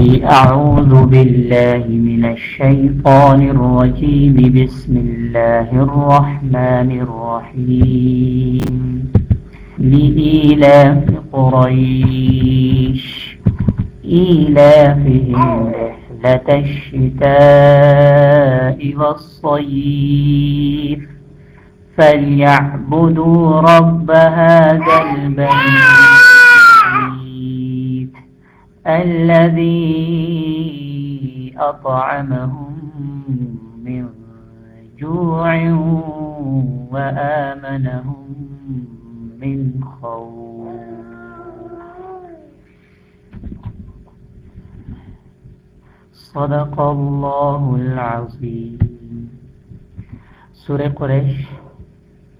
أعوذ بالله من الشيطان الرجيم. بسم الله الرحمن الرحيم. لإيلاف قريش. إيلافهم رحلة الشتاء والصيف. فليعبدوا رب هذا البيت. الذي أطعمهم من جوع وآمنهم من خوف. صدق الله العظيم. سورہ قریش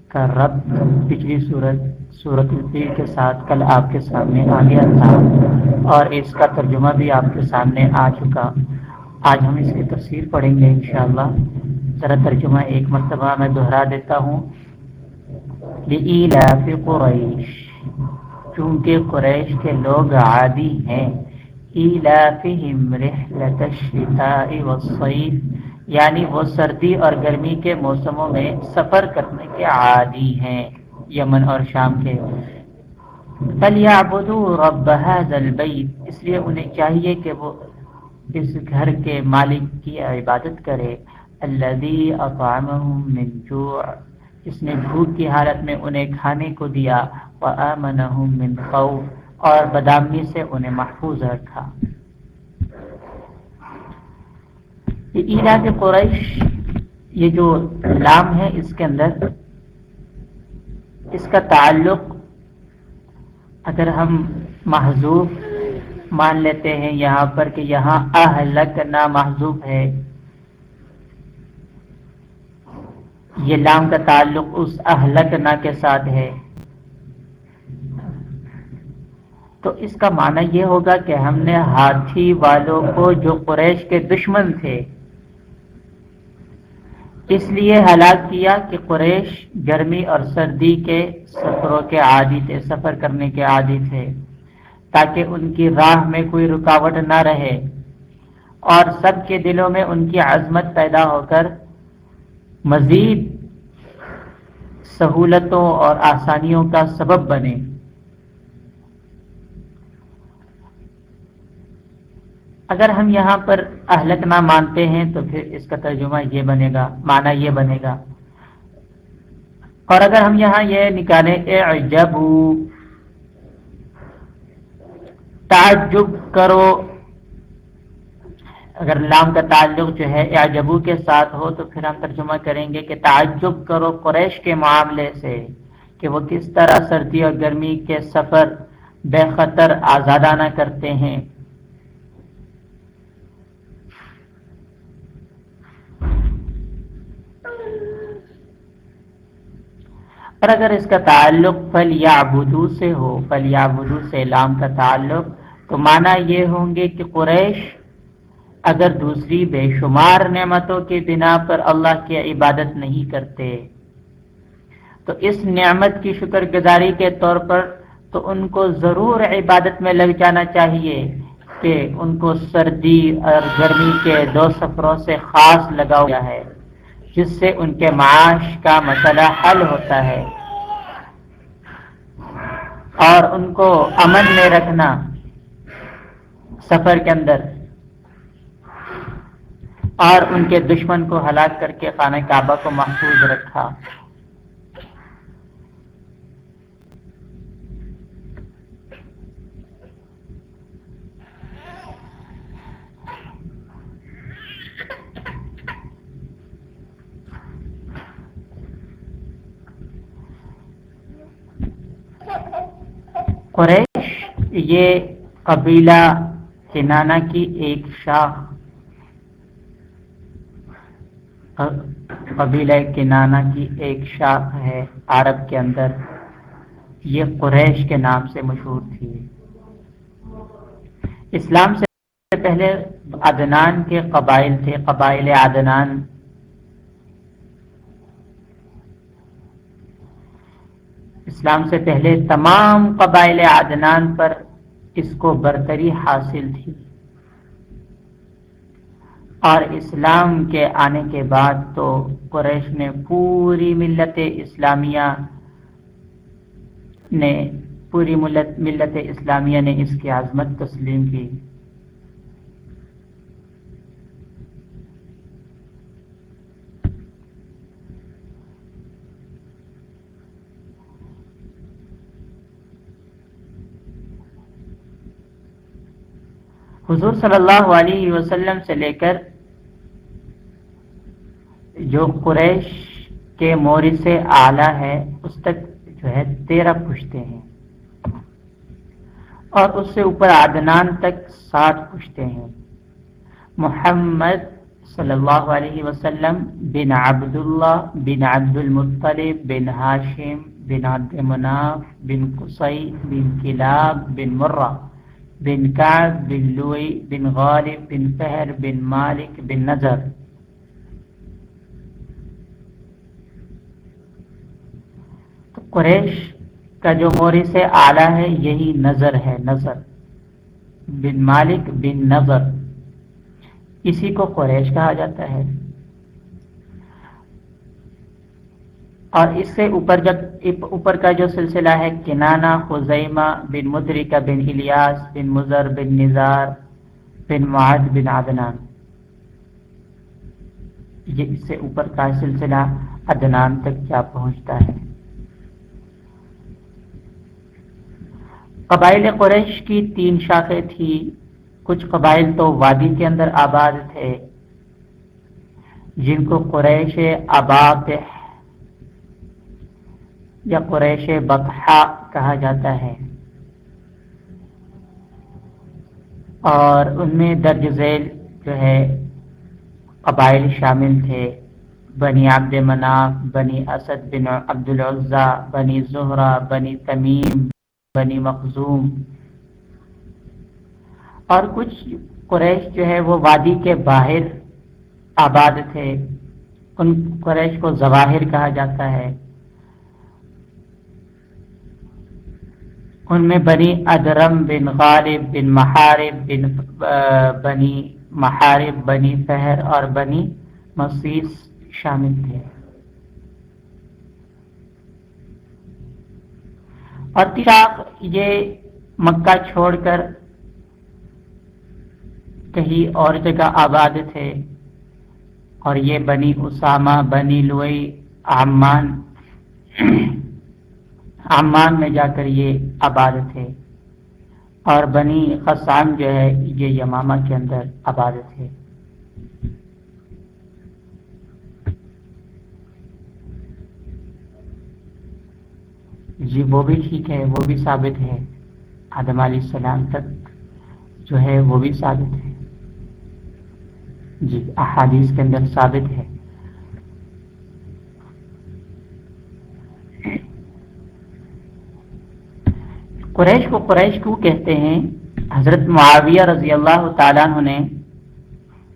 کا رب پچھلی صورت صورت الفیل کے ساتھ کل آپ کے سامنے آ گیا تھا اور اس کا ترجمہ بھی آپ کے سامنے آ چکا۔ آج ہم اس کی تفسیر پڑھیں گے انشاءاللہ۔ ذرا ترجمہ ایک مرتبہ میں دہرا دیتا ہوں۔ قریش چونکہ قریش کے لوگ عادی ہیں۔ ایلافہم رحلت الشتاء والصیف یعنی وہ سردی اور گرمی کے موسموں میں سفر کرنے کے عادی ہیں۔ یمن اور شام کے۔ فَلْيَعْبُدُوا رَبَّ هَذَا الْبَيْتِ۔ اس لیے انہیں چاہیے کہ وہ اس گھر کے مالک کی عبادت کرے۔ الَّذِي أَطْعَمَهُم مِّن جُوعٍ۔ جس نے بھوک کی حالت میں انہیں کھانے کو دیا۔ وَآمَنَهُم مِّن خَوْفٍ۔ اور بدامنی سے انہیں محفوظ رکھا۔ یہ ایلا کے قریش، یہ جو لام ہے اس کے اندر اس کا تعلق اگر ہم محضوب مان لیتے ہیں یہاں پر کہ یہاں اہلک نا محضوب ہے، یہ لام کا تعلق اس اہلک نا کے ساتھ ہے۔ تو اس کا معنی یہ ہوگا کہ ہم نے ہاتھی والوں کو جو قریش کے دشمن تھے اس لیے ہلاک کیا کہ قریش گرمی اور سردی کے سفروں کے عادی تھے، سفر کرنے کے عادی تھے، تاکہ ان کی راہ میں کوئی رکاوٹ نہ رہے۔ اور سب کے دلوں میں ان کی عظمت پیدا ہو کر مزید سہولتوں اور آسانیوں کا سبب بنے۔ اگر ہم یہاں پر اہلک نہ مانتے ہیں تو پھر اس کا ترجمہ یہ بنے گا، معنی یہ بنے گا۔ اور اگر ہم یہاں یہ نکالیں، اعجبو، تعجب کرو۔ اگر لام کا تعلق جو ہے اعجبو کے ساتھ ہو تو پھر ہم ترجمہ کریں گے کہ تعجب کرو قریش کے معاملے سے کہ وہ کس طرح سردی اور گرمی کے سفر بے خطر آزادانہ کرتے ہیں۔ اور اگر اس کا تعلق فل یا بدو سے ہو فل یا بدو سے لام کا تعلق، تو مانا یہ ہوں گے کہ قریش اگر دوسری بے شمار نعمتوں کے بنا پر اللہ کی عبادت نہیں کرتے، تو اس نعمت کی شکر گزاری کے طور پر تو ان کو ضرور عبادت میں لگ جانا چاہیے کہ ان کو سردی اور گرمی کے دو سفروں سے خاص لگا ہوا ہے۔ جس سے ان کے معاش کا مسئلہ حل ہوتا ہے۔ اور ان کو امن میں رکھنا۔ سفر کے اندر۔ اور ان کے دشمن کو ہلاک کر کے خانہ کعبہ کو محفوظ رکھا۔ قریش یہ قبیلہ کنانا کی ایک شاخ، قبیلہ کنانا کی ایک شاخ ہے عرب کے اندر۔ یہ قریش کے نام سے مشہور تھی۔ اسلام سے پہلے عدنان کے قبائل تھے، قبائل عدنان۔ اسلام سے پہلے تمام قبائل عدنان پر اس کو برتری حاصل تھی۔ اور اسلام کے آنے کے بعد تو قریش نے پوری ملت اسلامیہ نے، پوری ملت ملت اسلامیہ نے اس کی عظمت تسلیم کی۔ حضور صلی اللہ علیہ وسلم سے لے کر جو قریش کے موری سے آلہ ہے، اس تک جو ہے تیرہ پشتے ہیں۔ اور اس سے اوپر عدنان تک سات پشتے ہیں۔ محمد صلی اللہ علیہ وسلم بن عبداللہ بن عبد المطلب بن ہاشم بن عبد مناف بن قصی بن کلاب بن مرہ۔ بن كعب بن لوئی، بن غالب، بن فہر، بن مالک، بن نظر۔ تو قریش کا جو موری سے آلہ ہے، یہی نظر ہے، نظر۔ بن مالک، بن نظر۔ اسی کو قریش کہا جاتا ہے۔ اور اس سے اوپر جب اوپر کا جو سلسلہ ہے کنانا خزیمہ بن مدرکہ بن الیاس بن مزر بن نظار بن معد بن عدنان۔ یہ اس سے اوپر کا سلسلہ عدنان تک کیا پہنچتا ہے؟ قبائل قریش کی تین شاخیں تھی۔ کچھ قبائل تو وادی کے اندر آباد تھے، جن کو قریش آباد یا قریش بطحا کہا جاتا ہے۔ اور ان میں درج ذیل جو ہے، قبائل شامل تھے۔ بنی عبد مناف، بنی اسد بن عبد العزا بنی زہرہ، بنی تمیم، بنی مخزوم۔ اور کچھ قریش جو ہے، وہ وادی کے باہر آباد تھے۔ ان قریش کو ظواہر کہا جاتا ہے۔ ان میں بنی ادرم بن غالب بن محارب بن بنی محارب، بنی فہر اور بنی مسیس شامل تھے۔ اور تیراک یہ مکہ چھوڑ کر کہیں اور جگہ آباد تھے۔ اور یہ بنی اسامہ، بنی لوئی، عمان عمان میں جا کر یہ آباد تھے اور بنی خسان جو ہے، یہ یمامہ کے اندر آباد تھے جی وہ بھی ٹھیک ہے، وہ بھی ثابت ہے۔ آدم علیہ السلام تک جو ہے، وہ بھی ثابت ہے۔ جی احادیث کے اندر ثابت ہے۔ قریش کو قریش کیوں کہتے ہیں؟ حضرت معاویہ رضی اللہ تعالیٰ عنہ نے،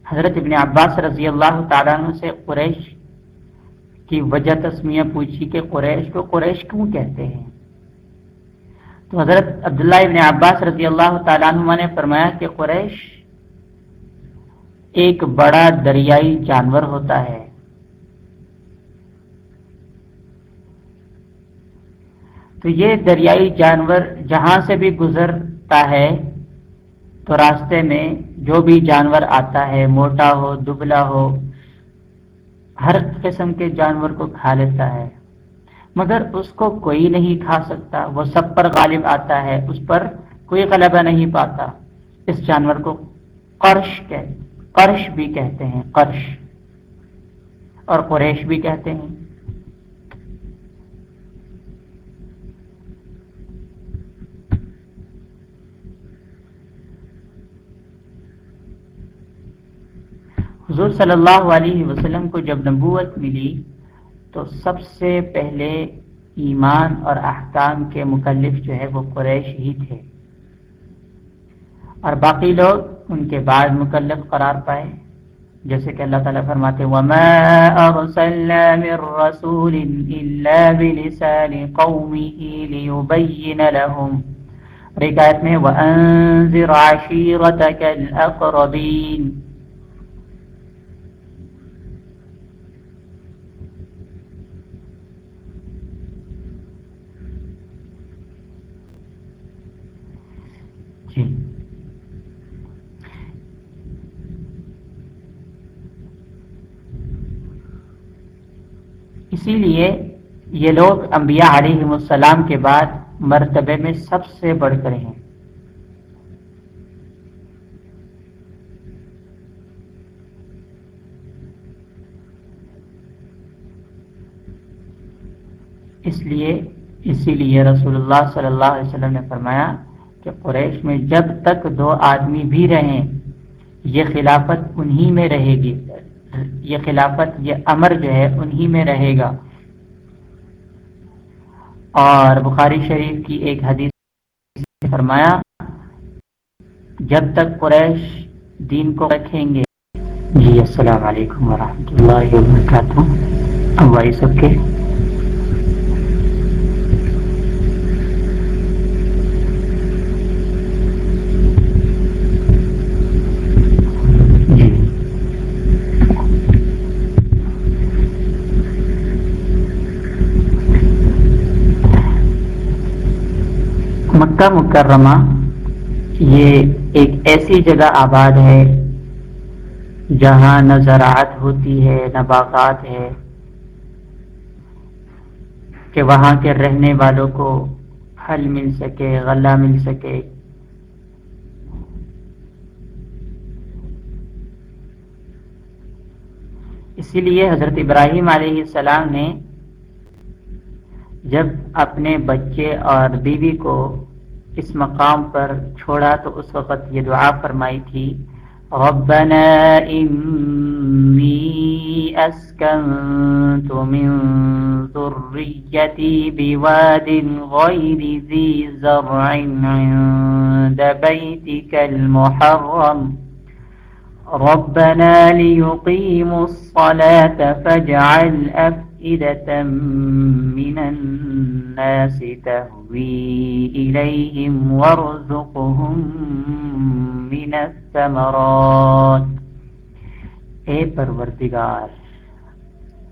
حضرت ابن عباس رضی اللہ تعالیٰ عنہ سے قریش کی وجہ تسمیہ پوچھی کہ قریش کو قریش کیوں کہتے ہیں؟ تو حضرت عبداللہ ابن عباس رضی اللہ تعالیٰ عنہ نے فرمایا کہ قریش ایک بڑا دریائی جانور ہوتا ہے۔ تو یہ دریائی جانور جہاں سے بھی گزرتا ہے، تو راستے میں جو بھی جانور آتا ہے، موٹا ہو، دبلا ہو، ہر قسم کے جانور کو کھا لیتا ہے۔ مگر اس کو کوئی نہیں کھا سکتا۔ وہ سب پر غالب آتا ہے، اس پر کوئی غلبہ نہیں پاتا۔ اس جانور کو قرش قرش بھی کہتے ہیں، قرش۔ اور قریش بھی کہتے ہیں۔ حضور صلی اللہ علیہ وسلم کو جب نبوت ملی تو سب سے پہلے ایمان اور احکام کے مکلف جو ہے وہ قریش ہی تھے۔ اور باقی لوگ ان کے بعد مکلف قرار پائے۔ جیسے کہ اللہ تعالیٰ فرماتے وما ارسلنا من رسول الا بلسان قومه ليبين لهم۔ رکایت میں وانذر عشیرتك الاقربین جی اسی لیے یہ لوگ انبیاء علیہ السلام کے بعد مرتبے میں سب سے بڑھ کر ہیں۔ اس لیے اسی لیے رسول اللہ صلی اللہ علیہ وسلم نے فرمایا کہ قریش میں جب تک دو آدمی بھی رہیں، یہ خلافت انہی میں رہے گی۔ یہ خلافت، یہ امر جو ہے، انہی میں رہے گا۔ اور بخاری شریف کی ایک حدیث فرمایا، جب تک قریش دین کو رکھیں گے۔ جی السلام علیکم ورحمۃ اللہ وبرکاتہ۔ اب سب کے مکہ مکرمہ، یہ ایک ایسی جگہ آباد ہے جہاں نہ زراعت ہوتی ہے، نہ باغات ہے، کہ وہاں کے رہنے والوں کو پھل مل سکے، غلہ مل سکے۔ اسی لیے حضرت ابراہیم علیہ السلام نے جب اپنے بچے اور بیوی کو اس مقام پر چھوڑا تو اس وقت یہ دعا فرمائی تھی، ربنا انی اسکنت من ذریتی بواد غیر ذی زرع عند بیتک المحرم ربنا ليقيموا الصلاة فاجعل أفئدة من الناس تهوي إليهم وارزقهم من الثمرات اے پروردگار،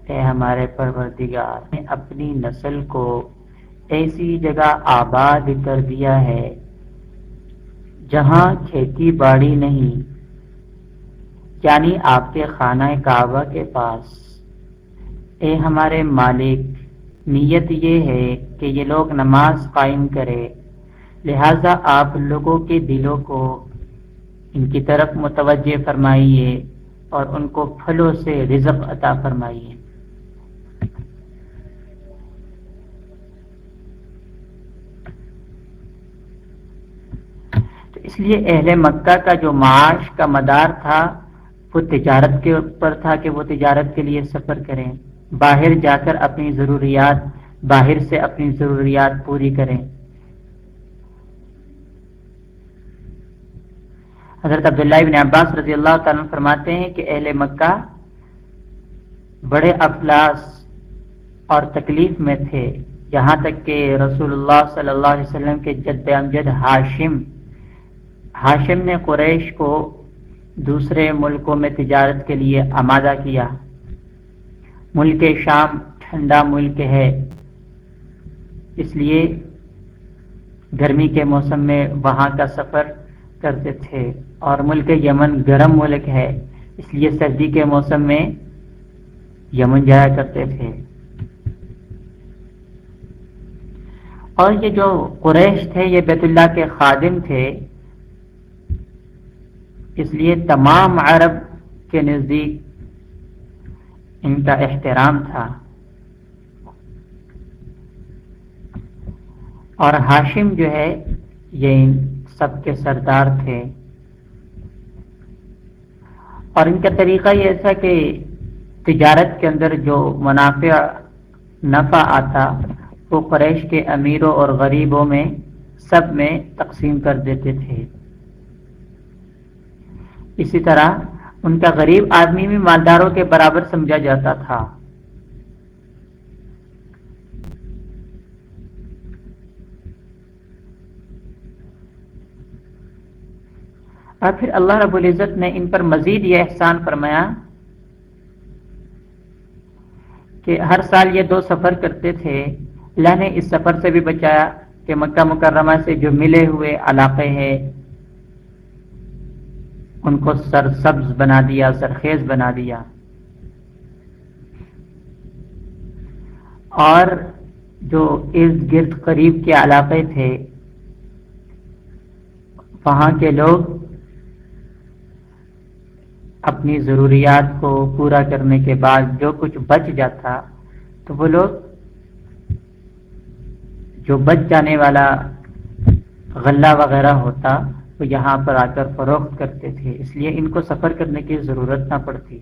اے ہمارے پروردگار نے اپنی نسل کو ایسی جگہ آباد کر دیا ہے جہاں کھیتی باڑی نہیں یعنی آپ کے خانہ کعبہ کے پاس۔ اے ہمارے مالک، نیت یہ ہے کہ یہ لوگ نماز قائم کرے۔ لہذا آپ لوگوں کے دلوں کو ان کی طرف متوجہ فرمائیے اور ان کو پھلوں سے رزق عطا فرمائیے۔ تو اس لیے اہل مکہ کا جو معاش کا مدار تھا، وہ تجارت کے اوپر تھا کہ وہ تجارت کے لیے سفر کریں۔ باہر جا کر اپنی ضروریات، باہر سے اپنی ضروریات پوری کریں۔ حضرت عبداللہ ابن عباس رضی اللہ تعالیٰ فرماتے ہیں کہ اہل مکہ بڑے افلاس اور تکلیف میں تھے۔ یہاں تک کہ رسول اللہ صلی اللہ علیہ وسلم کے جد امجد ہاشم ہاشم نے قریش کو دوسرے ملکوں میں تجارت کے لیے آمادہ کیا۔ ملک شام ٹھنڈا ملک ہے۔ اس لیے گرمی کے موسم میں وہاں کا سفر کرتے تھے اور ملک یمن گرم ملک ہے۔ اس لیے سردی کے موسم میں یمن جایا کرتے تھے۔ اور یہ جو قریش تھے، یہ بیت اللہ کے خادم تھے، اس لیے تمام عرب کے نزدیک ان کا احترام تھا۔ اور ہاشم جو ہے، یہ سب کے سردار تھے۔ اور ان کا طریقہ یہ ایسا کہ تجارت کے اندر جو منافع، نفع آتا، وہ قریش کے امیروں اور غریبوں میں، سب میں تقسیم کر دیتے تھے۔ اسی طرح ان کا غریب آدمی بھی مالداروں کے برابر سمجھا جاتا تھا۔ اور پھر اللہ رب العزت نے ان پر مزید یہ احسان فرمایا کہ ہر سال یہ دو سفر کرتے تھے۔ اللہ نے اس سفر سے بھی بچایا کہ مکہ مکرمہ سے جو ملے ہوئے علاقے ہیں۔ ان کو سر سبز بنا دیا سرخیز بنا دیا۔ اور جو ارد گرد قریب کے علاقے تھے، وہاں کے لوگ اپنی ضروریات کو پورا کرنے کے بعد جو کچھ بچ جاتا، تو وہ لوگ جو بچ جانے والا غلہ وغیرہ ہوتا وہ یہاں پر آ کر فروخت کرتے تھے، اس لیے ان کو سفر کرنے کی ضرورت نہ پڑتی۔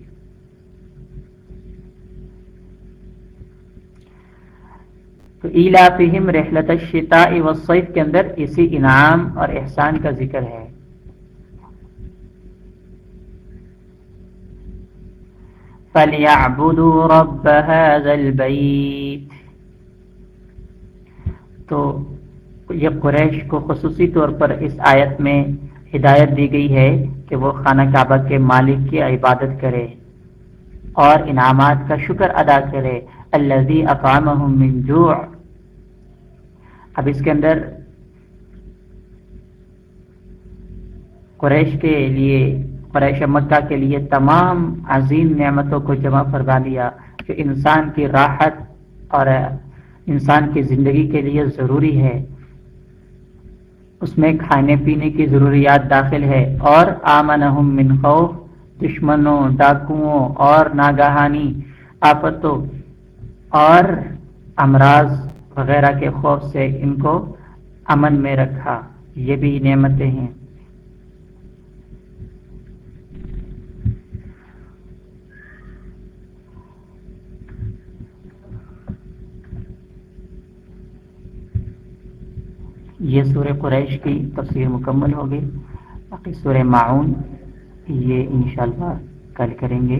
تو ایلا فہم رحلت الشتاء والصیف کے اندر اسی انعام اور احسان کا ذکر ہے۔ فَلْيَعْبُدُوا رَبَّ هَذَا الْبَيْتِ۔ تو یہ قریش کو خصوصی طور پر اس آیت میں ہدایت دی گئی ہے کہ وہ خانہ کعبہ کے مالک کی عبادت کرے اور انعامات کا شکر ادا کرے۔ الذي اقامهم من جوع۔ اب اس کے اندر قریش کے لیے، قریش مکہ کے لیے تمام عظیم نعمتوں کو جمع فرما لیا جو انسان کی راحت اور انسان کی زندگی کے لیے ضروری ہے۔ اس میں کھانے پینے کی ضروریات داخل ہے اور آمنہم من خوف، دشمنوں، ڈاکوؤں اور ناگاہانی آفتوں اور امراض وغیرہ کے خوف سے ان کو امن میں رکھا۔ یہ بھی نعمتیں ہیں۔ یہ سورہ قریش کی تفسیر مکمل ہوگی، باقی سورہ معاون یہ انشاءاللہ کل کریں گے۔